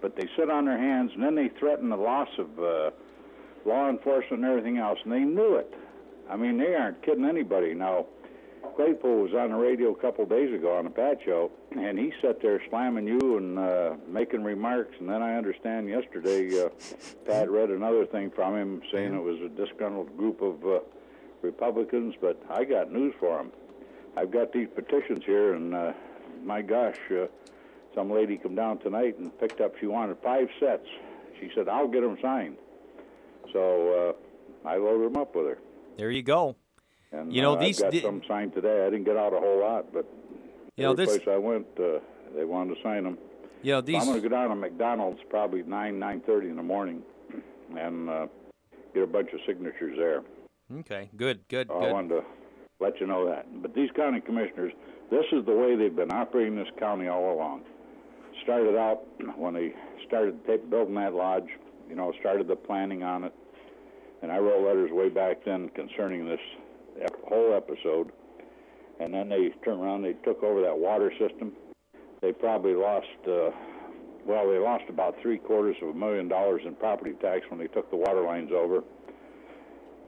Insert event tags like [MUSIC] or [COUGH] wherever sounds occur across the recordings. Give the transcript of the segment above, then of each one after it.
but they sit on their hands and then they threaten the loss of uh, law enforcement and everything else, and they knew it. I mean, they aren't kidding anybody. Now, Claypool was on the radio a couple of days ago on the Pat Show, and he sat there slamming you and uh, making remarks. And then I understand yesterday, uh, Pat read another thing from him saying it was a disgruntled group of uh, Republicans. But I got news for him. I've got these petitions here, and uh, my gosh, uh, some lady come down tonight and picked up. She wanted five sets. She said, "I'll get them signed." So uh, I loaded them up with her. There you go. And You know, uh, these- I've got the- some signed today. I didn't get out a whole lot, but You know, every this- place I went, uh, they wanted to sign them. You know So these. I'm going to go down to McDonald's probably nine nine thirty in the morning, and uh, get a bunch of signatures there. Okay, good, good, I good. wanted to let you know that. But these county commissioners, this is the way they've been operating this county all along. Started out when they started ta- building that lodge, you know, started the planning on it, and I wrote letters way back then concerning this whole episode. And then they turned around, they took over that water system. They probably lost, uh, well, they lost about three quarters of a million dollars in property tax when they took the water lines over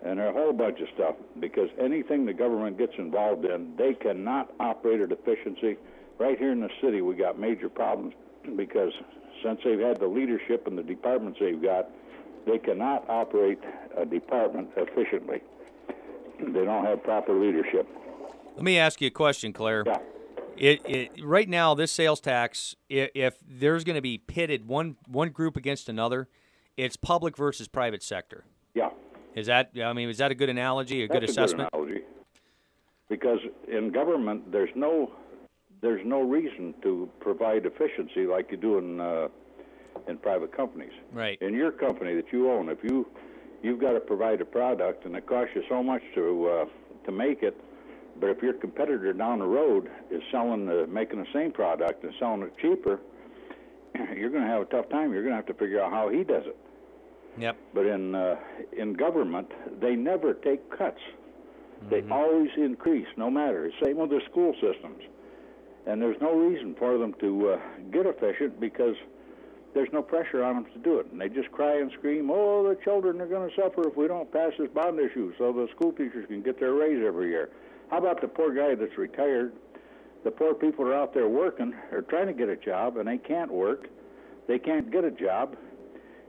and a whole bunch of stuff because anything the government gets involved in, they cannot operate at efficiency. Right here in the city, we got major problems because since they've had the leadership and the departments they've got, they cannot operate a department efficiently. They don't have proper leadership. Let me ask you a question, Claire. Yeah. It, it right now this sales tax, if, if there's going to be pitted one one group against another, it's public versus private sector. Yeah. Is that I mean is that a good analogy, a good That's assessment? A good analogy. Because in government, there's no there's no reason to provide efficiency like you do in uh, in private companies. Right. In your company that you own, if you you've got to provide a product and it costs you so much to uh, to make it, but if your competitor down the road is selling the, making the same product and selling it cheaper, [CLEARS THROAT] you're going to have a tough time. You're going to have to figure out how he does it. Yep. But in uh, in government, they never take cuts. They always increase, no matter. Same with the school systems, and there's no reason for them to uh, get efficient because there's no pressure on them to do it, and they just cry and scream, "Oh, the children are going to suffer if we don't pass this bond issue, so the school teachers can get their raise every year." How about the poor guy that's retired? The poor people are out there working, or trying to get a job, and they can't work. They can't get a job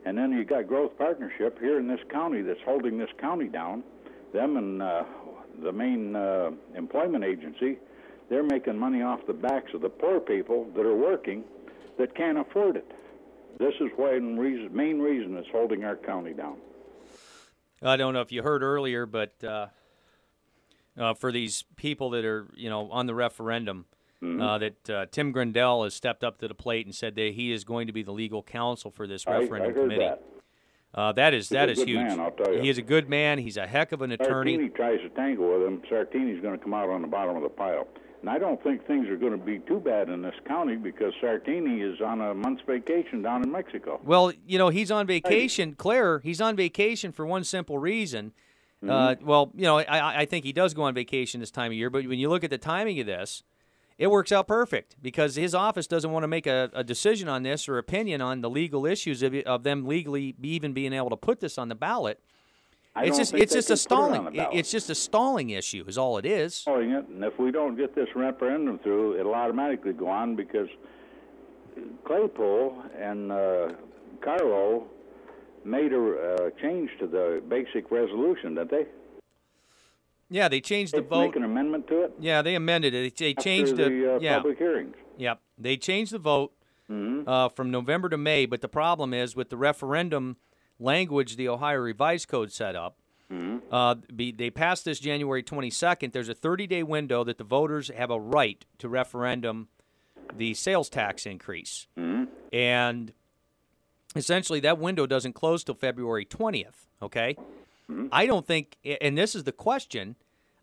and then you got Growth Partnership here in this county that's holding this county down. Them and uh, the main uh, employment agency, they're making money off the backs of the poor people that are working that can't afford it. This is one reason, main reason it's holding our county down. I don't know if you heard earlier, but uh, uh, for these people that are, you know, on the referendum, Mm-hmm. uh, that uh, Tim Grendell has stepped up to the plate and said that he is going to be the legal counsel for this referendum I- I committee. that. Uh, that is He's that a is good huge. man, I'll tell you. He is a good man. He's a heck of an attorney. Sartini tries to tangle with him. Sartini's going to come out on the bottom of the pile. And I don't think things are going to be too bad in this county because Sartini is on a month's vacation down in Mexico. Well, you know, he's on vacation, Claire. He's on vacation for one simple reason. Uh, Mm-hmm. well, you know, I, I think he does go on vacation this time of year, but when you look at the timing of this, it works out perfect because his office doesn't want to make a, a decision on this or opinion on the legal issues of, of them legally even being able to put this on the ballot. I it's just it's just a can put it on stalling. the it- it's just a stalling issue, is all it is. Calling it, and if we don't get this referendum through, it'll automatically go on because Claypool and uh, Carlo made a uh, change to the basic resolution, didn't they? Yeah, they changed the They vote. Make an amendment to it. Yeah, they amended it. They after changed the, uh, yeah. public hearings. Yep. They changed the vote Mm-hmm. uh, from November to May, but the problem is with the referendum language the Ohio Revised Code set up. Mm-hmm. Uh, be, they passed this January 22nd. There's a 30 day window that the voters have a right to referendum the sales tax increase. Mm-hmm. And essentially, that window doesn't close till February 20th. Okay? Mm-hmm. I don't think, and this is the question.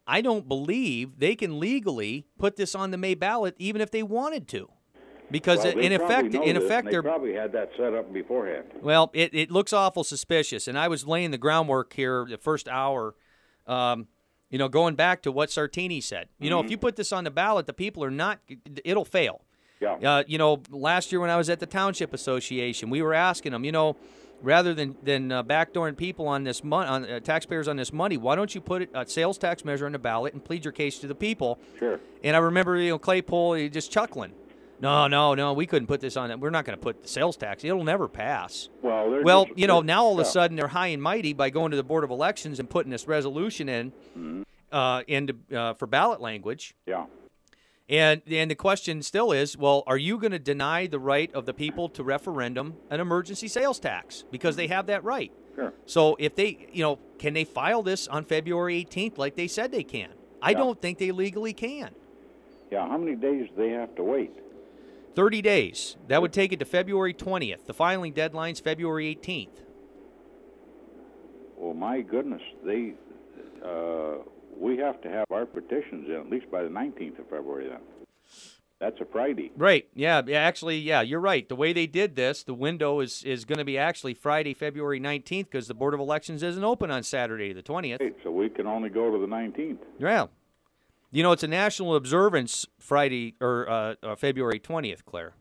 I don't believe they can legally put this on the May ballot, even if they wanted to, because Well, in effect, in effect, they they're probably had that set up beforehand. well, it, it looks awful suspicious. And I was laying the groundwork here the first hour, um, you know, going back to what Sartini said. You know, if you put this on the ballot, the people are not, it'll fail. Yeah. Uh, you know, last year when I was at the Township Association, we were asking them, you know, rather than than uh, backdooring people on this money, on uh, taxpayers on this money, why don't you put a sales tax measure on the ballot and plead your case to the people? Sure. And I remember, you know, Claypool just chuckling. No, no, no, we couldn't put this on. it. We're not going to put the sales tax. It'll never pass. Well, Well, just- you know, now all of a sudden they're high and mighty by going to the Board of Elections and putting this resolution in Mm-hmm. uh, into uh, for ballot language. Yeah. And and the question still is, well, are you going to deny the right of the people to referendum an emergency sales tax because they have that right? Sure. So if they, you know, can they file this on February 18th like they said they can? I Yeah. don't think they legally can. Yeah. How many days do they have to wait? 30 days. That would take it to February 20th. The filing deadline's February 18th. Well, my goodness, they uh, we have to have our petitions in at least by the 19th of February. Then that's a Friday. Right. Yeah. yeah, Actually, yeah, you're right. The way they did this, the window is is going to be actually Friday, February 19th, because the Board of Elections isn't open on Saturday, the 20th. Right, so we can only go to the 19th. Yeah. You know, it's a national observance Friday or uh, uh, February 20th, Claire.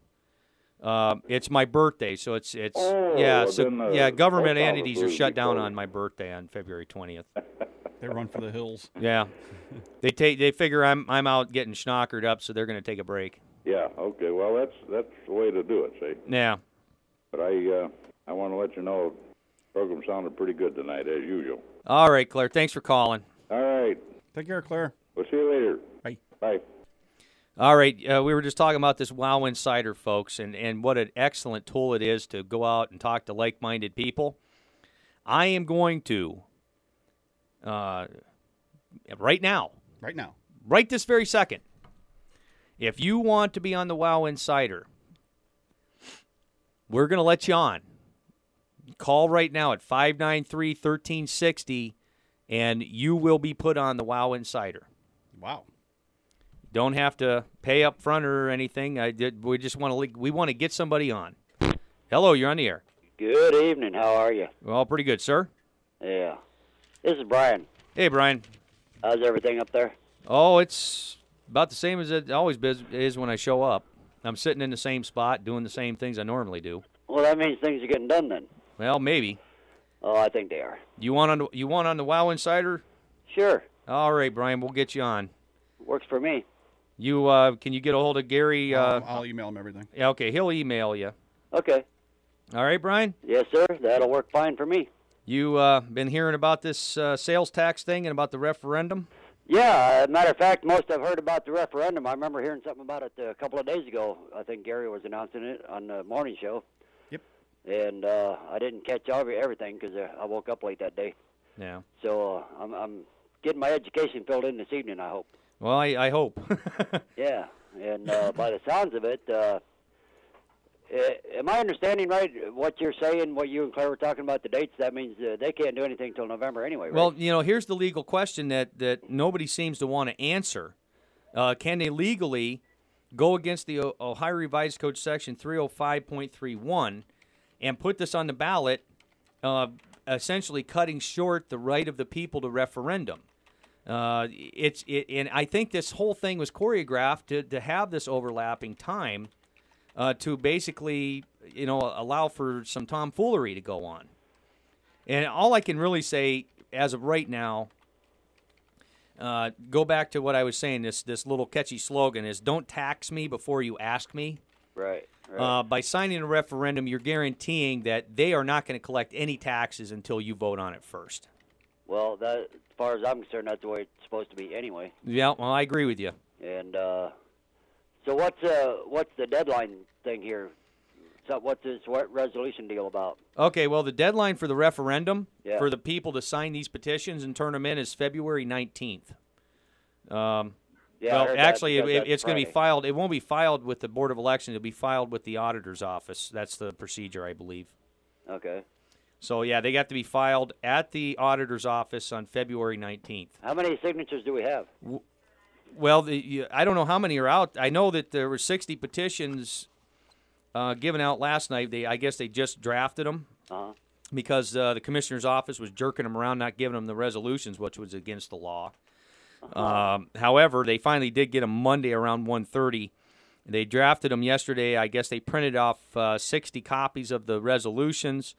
Uh, it's my birthday, so it's it's Oh, yeah, so then the yeah, government entities are shut down on my birthday on February 20th. [LAUGHS] They run for the hills. Yeah. they take they figure I'm I'm out getting schnockered up, so they're going to take a break. Yeah. Okay. Well, that's that's the way to do it. See. Yeah. But I uh, I want to let you know, the program sounded pretty good tonight as usual. All right, Claire, thanks for calling. All right. Take care, Claire. We'll see you later. Bye. Bye. All right, uh, we were just talking about this Wow Insider, folks, and, and what an excellent tool it is to go out and talk to like minded people. I am going to, uh, right now, Right now. right this very second, if you want to be on the Wow Insider, we're going to let you on. Call right now at 593 1360, and you will be put on the Wow Insider. Wow. Don't have to pay up front or anything. I did. We just want to. We want to get somebody on. Hello, you're on the air. Good evening. How are you? Well, pretty good, sir. Yeah. This is Brian. Hey, Brian. How's everything up there? Oh, it's about the same as it always is when I show up. I'm sitting in the same spot, doing the same things I normally do. Well, that means things are getting done then. Well, maybe. Oh, I think they are. You want on? the- You want on the Wow Insider? Sure. All right, Brian. We'll get you on. Works for me. You uh, can you get a hold of Gary? Uh, I'll, I'll email him everything. yeah, okay, he'll email you. Okay. All right, Brian. Yes, sir. That'll work fine for me. You uh, been hearing about this uh, sales tax thing and about the referendum? Yeah. As a matter of fact, most I've heard about the referendum. I remember hearing something about it uh, a couple of days ago. I think Gary was announcing it on the morning show. Yep. And uh, I didn't catch all everything because uh, I woke up late that day. Yeah. So uh, I'm, I'm getting my education filled in this evening. I hope. Well, I, I hope. [LAUGHS] Yeah, and uh, by the sounds of it, uh, am I understanding right what you're saying? What you and Claire were talking about the dates? That means uh, they can't do anything till November anyway, right? well, you know, here's the legal question that, that nobody seems to want to answer. Uh, can they legally go against the O- Ohio Revised Code Section 305.31 and put this on the ballot, uh, essentially cutting short the right of the people to referendum? Uh, it's it, and I think this whole thing was choreographed to, to have this overlapping time uh, to basically, you know, allow for some tomfoolery to go on. And all I can really say as of right now, uh, go back to what I was saying. This this little catchy slogan is "Don't tax me before you ask me." right, right. Uh, by signing a referendum, you're guaranteeing that they are not going to collect any taxes until you vote on it first. well, that, far as I'm concerned, that's the way it's supposed to be anyway. Yeah, well, I agree with you. And uh, so, what's uh, what's the deadline thing here? So, what's this what resolution deal about? Okay, well, the deadline for the referendum Yeah. for the people to sign these petitions and turn them in is February 19th. Um, Yeah, well, heard that actually, it, it's going to be filed. It won't be filed with the Board of Elections. It'll be filed with the auditor's office. That's the procedure, I believe. Okay. So, yeah, they got to be filed at the auditor's office on February 19th. How many signatures do we have? Well, the, I don't know how many are out. I know that there were 60 petitions uh, given out last night. They, I guess, they just drafted them Uh huh. because uh, the commissioner's office was jerking them around, not giving them the resolutions, which was against the law. Um, however, they finally did get them Monday around 1:30, They drafted them yesterday. I guess they printed off uh, 60 copies of the resolutions,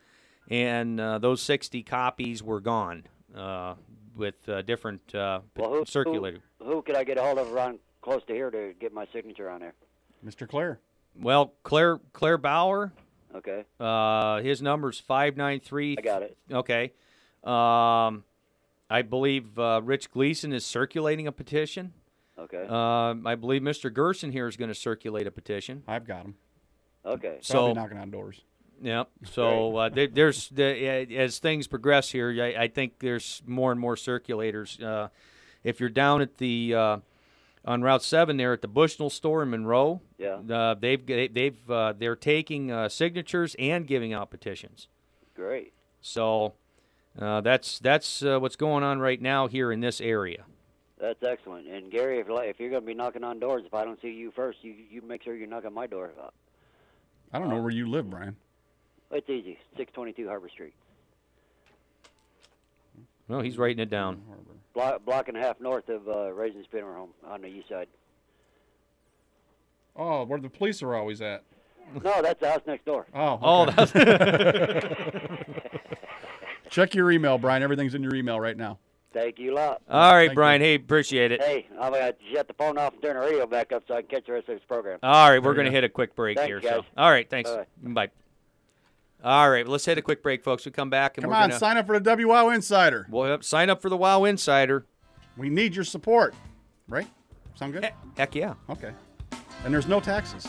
and uh, those 60 copies were gone uh, with uh, different uh, Well, who, circulated. Who, who could I get a hold of around close to here to get my signature on there? Mr. Claire. Well, Claire Claire Bauer, Okay, uh, his number's 593. I got it. Okay. Um, I believe uh, Rich Gleason is circulating a petition. Okay, Um, I believe Mr. Gerson here is going to circulate a petition. I've got him. okay. So Probably So, knocking on doors. Yep. So uh, there, there's the, as things progress here, I, I think there's more and more circulators. Uh, if you're down at the uh, on Route Seven there at the Bushnell store in Monroe, Yeah. uh, they've they've uh, they're taking uh, signatures and giving out petitions. Great. So uh, that's that's uh, what's going on right now here in this area. That's excellent. And Gary, if, if you're going to be knocking on doors, if I don't see you first, you you make sure you knock on my door. I don't know where you live, Brian. It's easy. 622 Harbor Street. Well, he's writing it down. Block, block and a half north of uh, Raisin Spinner Home on the east side. Oh, where the police are always at. [LAUGHS] No, that's the house next door. Oh, Oh, that's, [LAUGHS] check your email, Brian. Everything's in your email right now. Thank you a lot. all right, Thank Brian. you. Hey, appreciate it. Hey, I'm going to shut the phone off and turn the radio back up so I can catch the rest of this program. All right, we're going to hit a quick break Thanks, here. guys. So, all right, thanks. Bye. Bye. All right, let's hit a quick break, folks. We come back and Come we're on, gonna sign up for the WOW Insider. well, sign up for the Wow Insider. We need your support. Right? Sound good? Heck, heck yeah, Okay. And there's no taxes.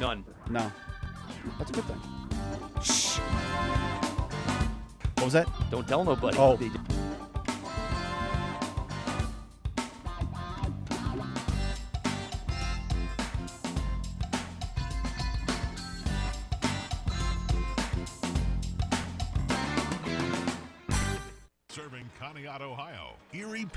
none. No. That's a good thing. Shh. What was that? Don't tell nobody. Oh.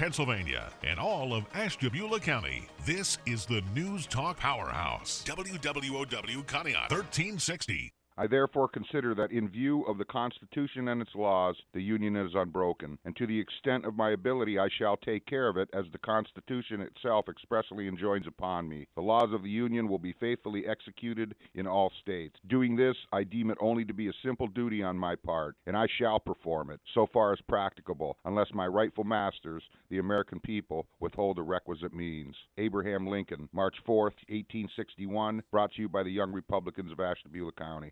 Pennsylvania, and all of Ashtabula County. This is the News Talk Powerhouse. WWOW Conneaut 1360. I therefore consider that in view of the Constitution and its laws, the Union is unbroken, and to the extent of my ability I shall take care of it as the Constitution itself expressly enjoins upon me. The laws of the Union will be faithfully executed in all states. Doing this, I deem it only to be a simple duty on my part, and I shall perform it, so far as practicable, unless my rightful masters, the American people, withhold the requisite means. Abraham Lincoln, March 4, 1861, brought to you by the Young Republicans of Ashtabula County.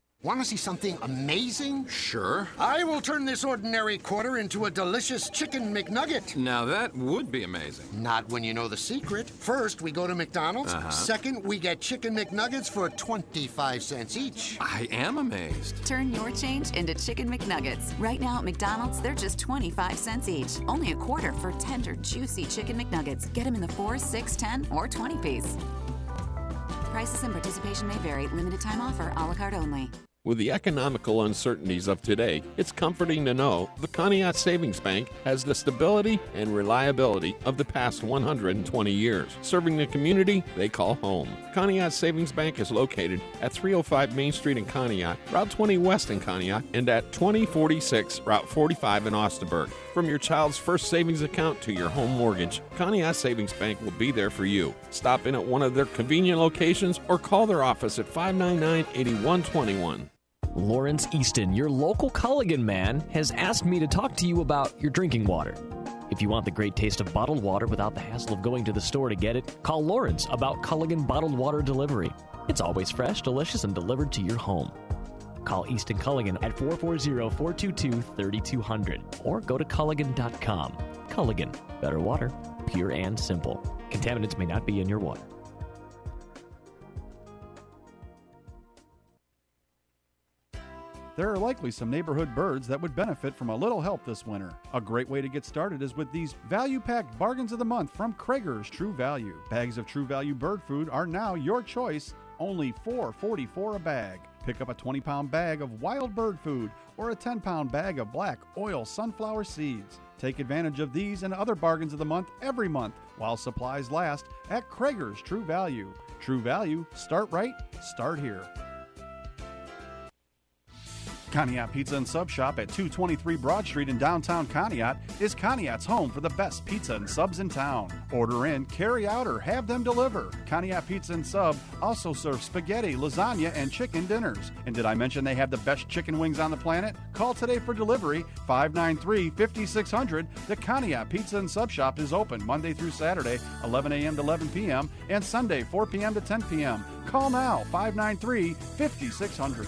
Want to see something amazing? Sure. I will turn this ordinary quarter into a delicious chicken McNugget. Now that would be amazing. Not when you know the secret. First, we go to McDonald's. Uh-huh. Second, we get chicken McNuggets for 25 cents each. I am amazed. Turn your change into Chicken McNuggets. Right now at McDonald's, they're just 25 cents each. Only a quarter for tender, juicy Chicken McNuggets. Get them in the 4, 6, 10, or 20 piece. Prices and participation may vary. Limited time offer, a la carte only. With the economical uncertainties of today, it's comforting to know the Conneaut Savings Bank has the stability and reliability of the past 120 years, serving the community they call home. Conneaut Savings Bank is located at 305 Main Street in Conneaut, Route 20 West in Conneaut, and at 2046 Route 45 in Austinburg. From your child's first savings account to your home mortgage, Conneaut Savings Bank will be there for you. Stop in at one of their convenient locations or call their office at 599 8121. Lawrence Easton, your local Culligan man, has asked me to talk to you about your drinking water. If you want the great taste of bottled water without the hassle of going to the store to get it, call Lawrence about Culligan Bottled Water Delivery. It's always fresh, delicious, and delivered to your home. Call Easton Culligan at 440 422 3200 or go to Culligan.com. Culligan, better water, pure and simple. Contaminants may not be in your water. There are likely some neighborhood birds that would benefit from a little help this winter. A great way to get started is with these value packed bargains of the month from Krager's True Value. Bags of True Value bird food are now your choice only $4.44 a bag. Pick up a 20 pound bag of wild bird food or a 10 pound bag of black oil sunflower seeds. Take advantage of these and other bargains of the month every month while supplies last at Krager's True Value. True Value, start right, start here. Conneaut Pizza and Sub Shop at 223 Broad Street in downtown Conneaut is Conneaut's home for the best pizza and subs in town. Order in, carry out, or have them deliver. Conneaut Pizza and Sub also serves spaghetti, lasagna, and chicken dinners. And did I mention they have the best chicken wings on the planet? Call today for delivery 593 5600. The Conneaut Pizza and Sub Shop is open Monday through Saturday, 11 a.m. to 11 p.m., and Sunday, 4 p.m. to 10 p.m. Call now 593 5600.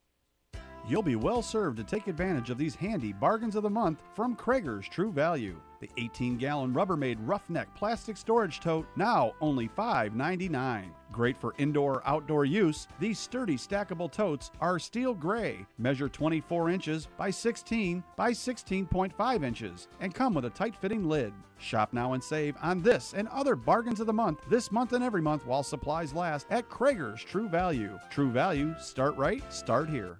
You'll be well served to take advantage of these handy bargains of the month from Krager's True Value. The 18 gallon Rubbermaid Roughneck plastic storage tote, now only $5.99. Great for indoor or outdoor use, these sturdy stackable totes are steel gray, measure 24 inches by 16 by 16.5 inches, and come with a tight fitting lid. Shop now and save on this and other bargains of the month this month and every month while supplies last at Krager's True Value. True Value, start right, start here.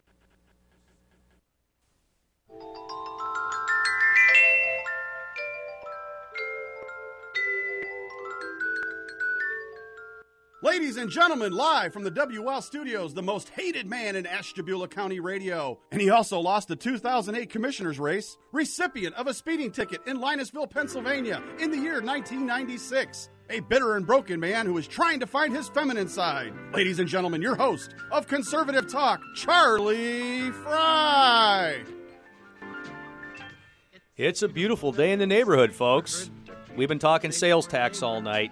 Ladies and gentlemen, live from the WL studios, the most hated man in Ashtabula County radio. And he also lost the 2008 commissioner's race, recipient of a speeding ticket in Linesville, Pennsylvania in the year 1996. A bitter and broken man who is trying to find his feminine side. Ladies and gentlemen, your host of Conservative Talk, Charlie Fry. It's a beautiful day in the neighborhood, folks. We've been talking sales tax all night.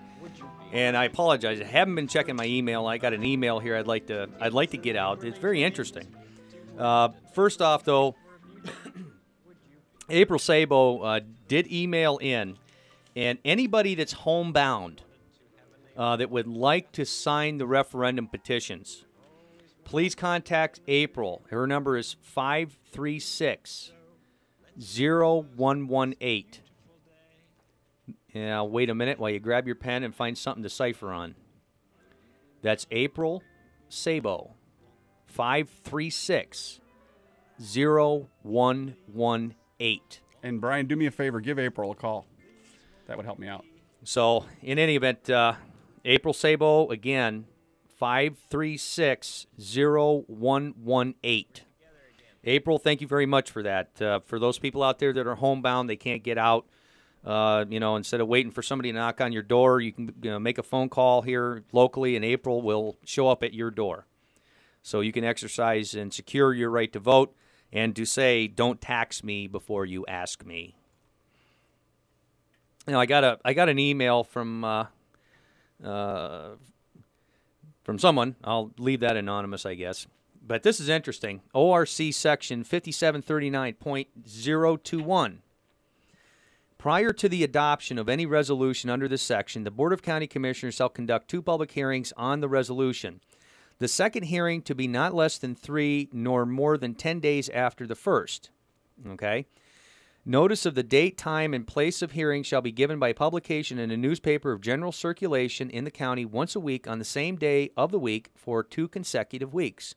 And I apologize. I haven't been checking my email. I got an email here. I'd like to. I'd like to get out. It's very interesting. Uh, first off, though, [COUGHS] April Sabo uh, did email in, and anybody that's homebound uh, that would like to sign the referendum petitions, please contact April. Her number is 536 0118. Yeah, wait a minute while you grab your pen and find something to cipher on. That's April Sabo, 536 0118. And Brian, do me a favor, give April a call. That would help me out. So, in any event, uh, April Sabo, again, 536 0118. April, thank you very much for that. Uh, for those people out there that are homebound, they can't get out. Uh, you know, instead of waiting for somebody to knock on your door, you can you know, make a phone call here locally, in April will show up at your door. So you can exercise and secure your right to vote and to say, don't tax me before you ask me. You know, I got a I got an email from uh, uh, from someone. I'll leave that anonymous, I guess. But this is interesting. ORC section 5739.021 Prior to the adoption of any resolution under this section, the Board of County Commissioners shall conduct two public hearings on the resolution. The second hearing to be not less than three nor more than 10 days after the first. Okay? Notice of the date, time, and place of hearing shall be given by publication in a newspaper of general circulation in the county once a week on the same day of the week for two consecutive weeks.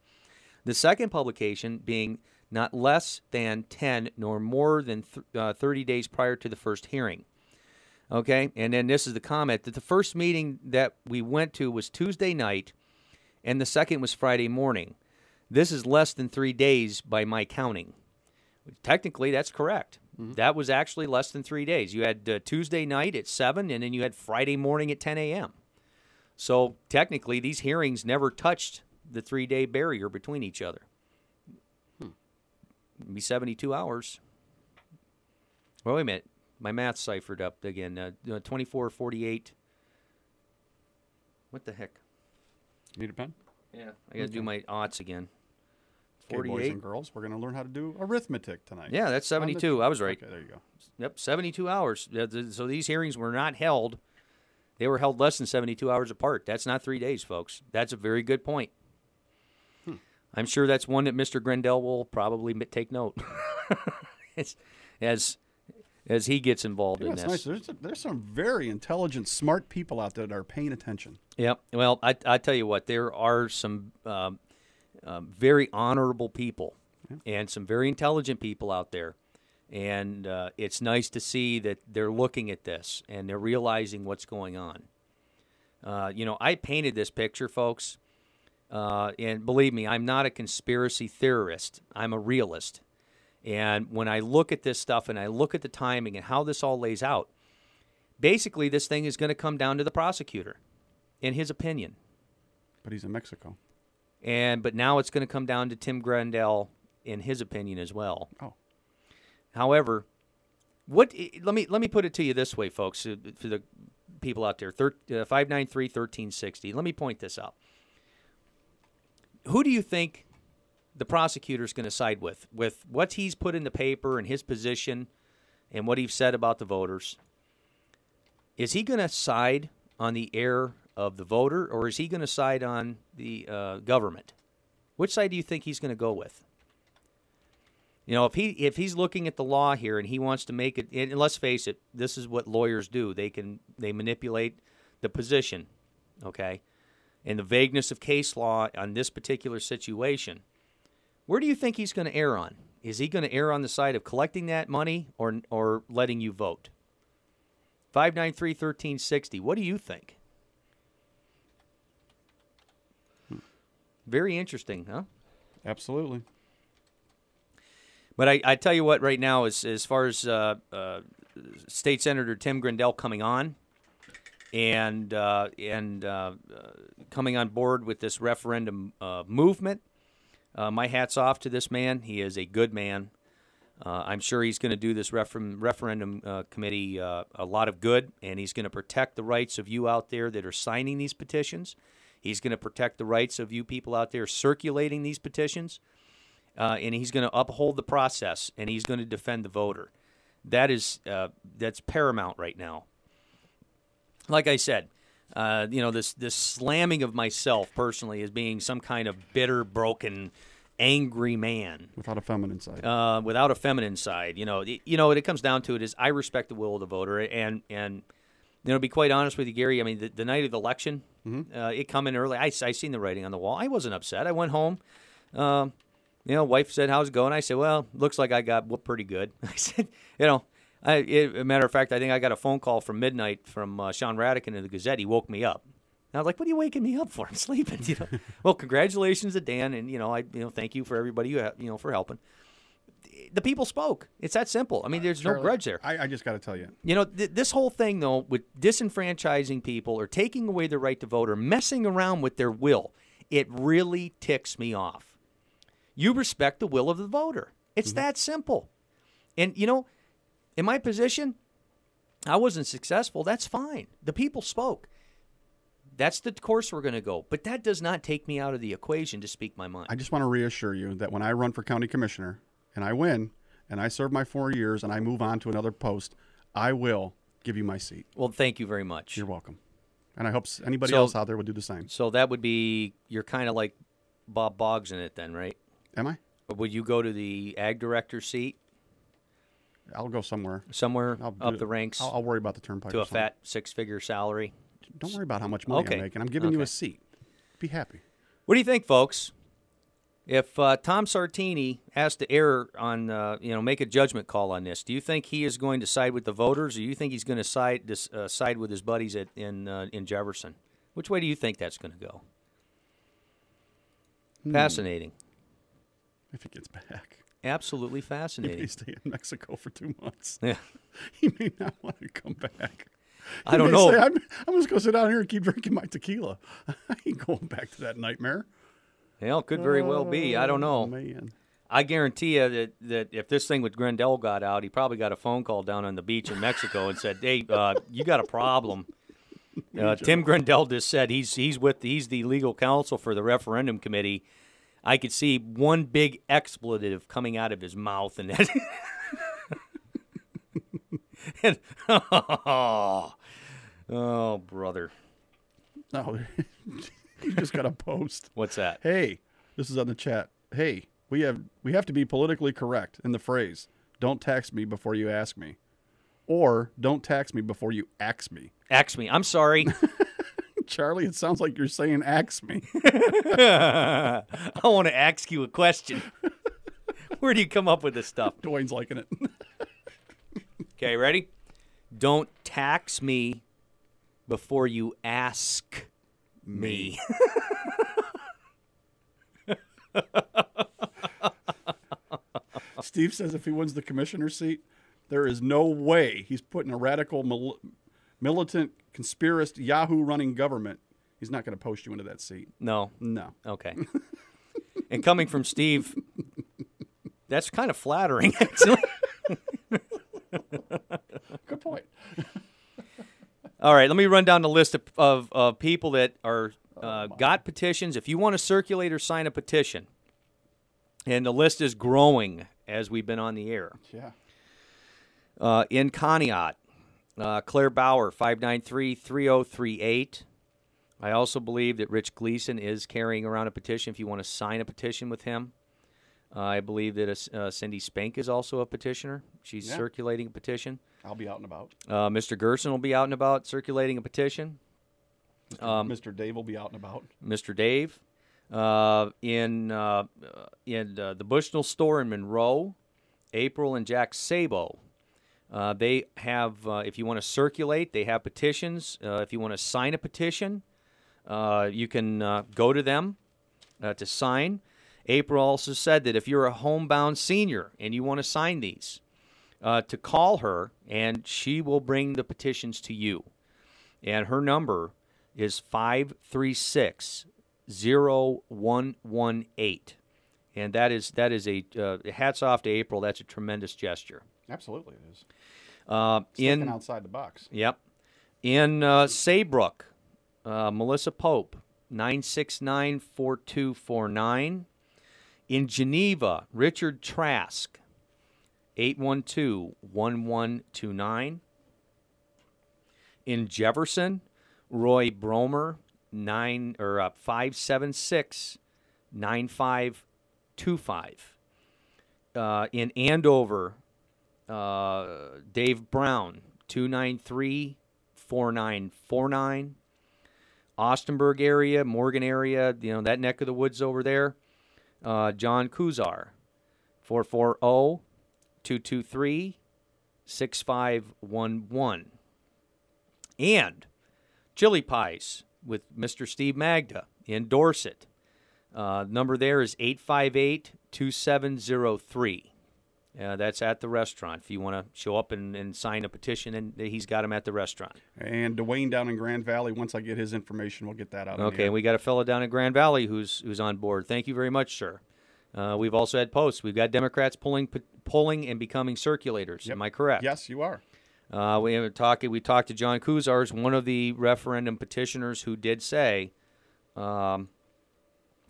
The second publication being not less than 10 nor more than th- uh, 30 days prior to the first hearing. Okay, and then this is the comment that the first meeting that we went to was Tuesday night and the second was Friday morning. This is less than three days by my counting. Technically, that's correct. That was actually less than three days. You had uh, Tuesday night at 7, and then you had Friday morning at 10 a.m. So technically, these hearings never touched the three day barrier between each other. Be 72 hours. Well, wait a minute. My math ciphered up again. Uh, uh, 24, 48. What the heck? Need a pen? Yeah, I got to do my odds again. Okay, boys and girls, we're going to learn how to do arithmetic tonight. Yeah, that's On the- 72. I was right. Okay, there you go. Yep, 72 hours. So these hearings were not held. They were held less than 72 hours apart. That's not three days, folks. That's a very good point. I'm sure that's one that Mr. Grendell will probably take note [LAUGHS] as, as as he gets involved Yeah, in this. nice. There's, there's some very intelligent, smart people out there that are paying attention. Yep. Well, I, I tell you what, there are some um, um, very honorable people and some very intelligent people out there. And uh, it's nice to see that they're looking at this and they're realizing what's going on. Uh, you know, I painted this picture, folks. Uh, and believe me, I'm not a conspiracy theorist, I'm a realist. And when I look at this stuff and I look at the timing and how this all lays out, basically this thing is going to come down to the prosecutor in his opinion. But he's in Mexico. And but now it's going to come down to Tim Grendell in his opinion as well. Oh. However, what let me let me put it to you this way folks uh, for the people out there uh, 593 1360. Let me point this out. Who do you think the prosecutor's going to side with with what he's put in the paper and his position and what he's said about the voters? Is he going to side on the error of the voter, or is he going to side on the uh, government? Which side do you think he's going to go with? You know, if he if he's looking at the law here and he wants to make it, and let's face it, this is what lawyers do. They can they manipulate the position, okay, and the vagueness of case law on this particular situation. Where do you think he's going to err on? Is he going to err on the side of collecting that money or or letting you vote? 593 1360. What do you think? Very interesting, huh? Absolutely. But I, I tell you what, right now, as as far as uh, uh, State Senator Tim Grendell coming on and uh, and uh, uh, coming on board with this referendum uh, movement, uh, my hats off to this man. He is a good man. I'm sure he's going to do this refer- referendum committee a lot of good, and he's going to protect the rights of you out there that are signing these petitions. He's going to protect the rights of you people out there circulating these petitions uh, and he's going to uphold the process and he's going to defend the voter. That is uh, that's paramount right now. Like I said, uh, you know this this slamming of myself personally as being some kind of bitter, broken, angry man Without a feminine side. uh, without a feminine side. You know, it, you know what it comes down to it is I respect the will of the voter, and and you know to be quite honest with you, Gary, I mean the, the night of the election, uh, it come in early. I I seen the writing on the wall. I wasn't upset. I went home. Um, you know, wife said, "How's it going?" I said, "Well, looks like I got whooped pretty good." [LAUGHS] I said, "You know." I, it, a matter of fact, I think I got a phone call from midnight from uh, Sean Radican in the Gazette. He woke me up. And I was like, "What are you waking me up for? I'm [LAUGHS] sleeping." You know. well, congratulations to Dan, and you know, I you know, thank you for everybody you ha- you know for helping. The people spoke. It's that simple. I mean, there's no Charlie, grudge there. I, I just got to tell you. You know, th- this whole thing, though, with disenfranchising people or taking away their right to vote or messing around with their will, it really ticks me off. You respect the will of the voter. It's that simple. And, you know, in my position, I wasn't successful. That's fine. The people spoke. That's the course we're going to go. But that does not take me out of the equation to speak my mind. I just want to reassure you that when I run for county commissioner and I win and I serve my four years and I move on to another post, I will give you my seat. Well, thank you very much. You're welcome. And I hope anybody So- else out there would do the same. So that would be, you're kind of like Bob Boggs in it then, right? Am I? Would you go to the ag director seat I'll go somewhere. somewhere I'll up do- the ranks I'll, I'll worry about the turnpike. to a fat six-figure salary? Don't worry about how much money Okay. I'm making. I'm giving you a seat. Be happy. What do you think, folks? If uh, Tom Sartini has to err on, uh, you know, make a judgment call on this, do you think he is going to side with the voters, or do you think he's going to side this, uh, side with his buddies at, in uh, in Jefferson? Which way do you think that's going to go? Hmm. Fascinating. if it gets back. Absolutely fascinating. He may fascinating. stay in Mexico for two months. Yeah. [LAUGHS] He may not want to come back. I don't know. Say, I'm, I'm just going to sit down here and keep drinking my tequila. [LAUGHS] I ain't going back to that nightmare. Well, it could very well be. I don't know. Oh, man. I guarantee you that, that if this thing with Grendell got out, he probably got a phone call down on the beach in Mexico and said, "Hey, uh, you got a problem." [LAUGHS] Uh, Tim Grendell just said he's he's with he's the legal counsel for the referendum committee. I could see one big expletive coming out of his mouth, and that. [LAUGHS] and, oh, [LAUGHS] oh, brother. No, [LAUGHS] you just got a post. What's that? Hey, this is on the chat. Hey, we have we have to be politically correct in the phrase "Don't tax me before you ask me," or "Don't tax me before you ax me." Ax me. I'm sorry. [LAUGHS] Charlie, it sounds like you're saying "ax me." [LAUGHS] I want to ask you a question. [LAUGHS] Where do you come up with this stuff? Dwayne's liking it. Okay, ready? Don't tax me before you ask me. Steve says if he wins the commissioner seat, there is no way he's putting a radical militant conspiracist Yahoo running government. He's not going to post you into that seat. No. No. Okay. and coming from Steve, that's kind of flattering, [LAUGHS] actually. Good point. All right, let me run down the list of, of, of people that are uh, got petitions. If you want to circulate or sign a petition, and the list is growing as we've been on the air. Yeah. Uh, in Conneaut, uh, Claire Bauer, 593 3038. I also believe that Rich Gleason is carrying around a petition if you want to sign a petition with him. Uh, I believe that uh, Cindy Spank is also a petitioner. She's Yeah. circulating a petition. I'll be out and about. Uh, Mr. Gerson will be out and about circulating a petition. Um, Mr. Dave will be out and about. Mr. Dave. Uh, in uh, in uh, the Bushnell store in Monroe, April and Jack Sabo. Uh, they have, uh, if you want to circulate, they have petitions. Uh, if you want to sign a petition, uh, you can uh, go to them uh, to sign. April also said that if you're a homebound senior and you want to sign these, to call her and she will bring the petitions to you. And her number is 536 0118. And that is that is a hats off to April. That's a tremendous gesture. Absolutely, it is. Uh, in outside the box. Yep. In uh, Saybrook, uh, Melissa Pope, 969 4249. In Geneva, Richard Trask, 812 1129. In Jefferson, Roy Bromer, 9 or uh, 576 9525. Uh, in Andover, uh, Dave Brown, 293 4949. Austinburg area, Morgan area, you know, that neck of the woods over there. Uh, John Kuzar, 440 223 6511. And Chili Pies with Mr. Steve Magda in Dorset. Uh, number there is 858 2703. Uh, that's at the restaurant. If you want to show up and, and sign a petition, and he's got him at the restaurant. And Dwayne down in Grand Valley, once I get his information, we'll get that out. Okay, we got a fellow down in Grand Valley who's who's on board. Thank you very much, sir. Uh, we've also had posts. We've got Democrats pulling pulling and becoming circulators. Am I correct? Yes, you are. Uh, we have talked. We talked to John Kuzars, one of the referendum petitioners, who did say um,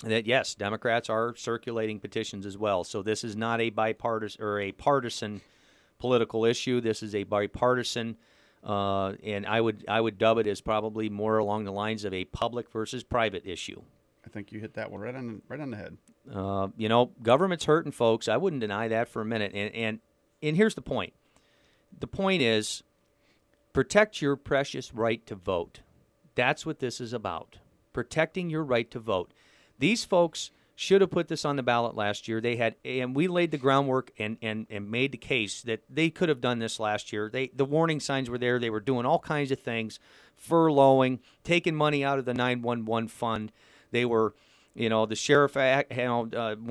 that yes, Democrats are circulating petitions as well. So this is not a bipartisan or a partisan political issue. This is a bipartisan, uh, and I would I would dub it as probably more along the lines of a public versus private issue. I think you hit that one right on right on the head. Uh, you know, government's hurting folks. I wouldn't deny that for a minute. And and and here's the point. The point is protect your precious right to vote. That's what this is about. Protecting your right to vote. These folks should have put this on the ballot last year. They had and we laid the groundwork and, and, and made the case that they could have done this last year. They the warning signs were there. They were doing all kinds of things, furloughing, taking money out of the 911 fund. They were, you know, the sheriff, act- you know, uh, one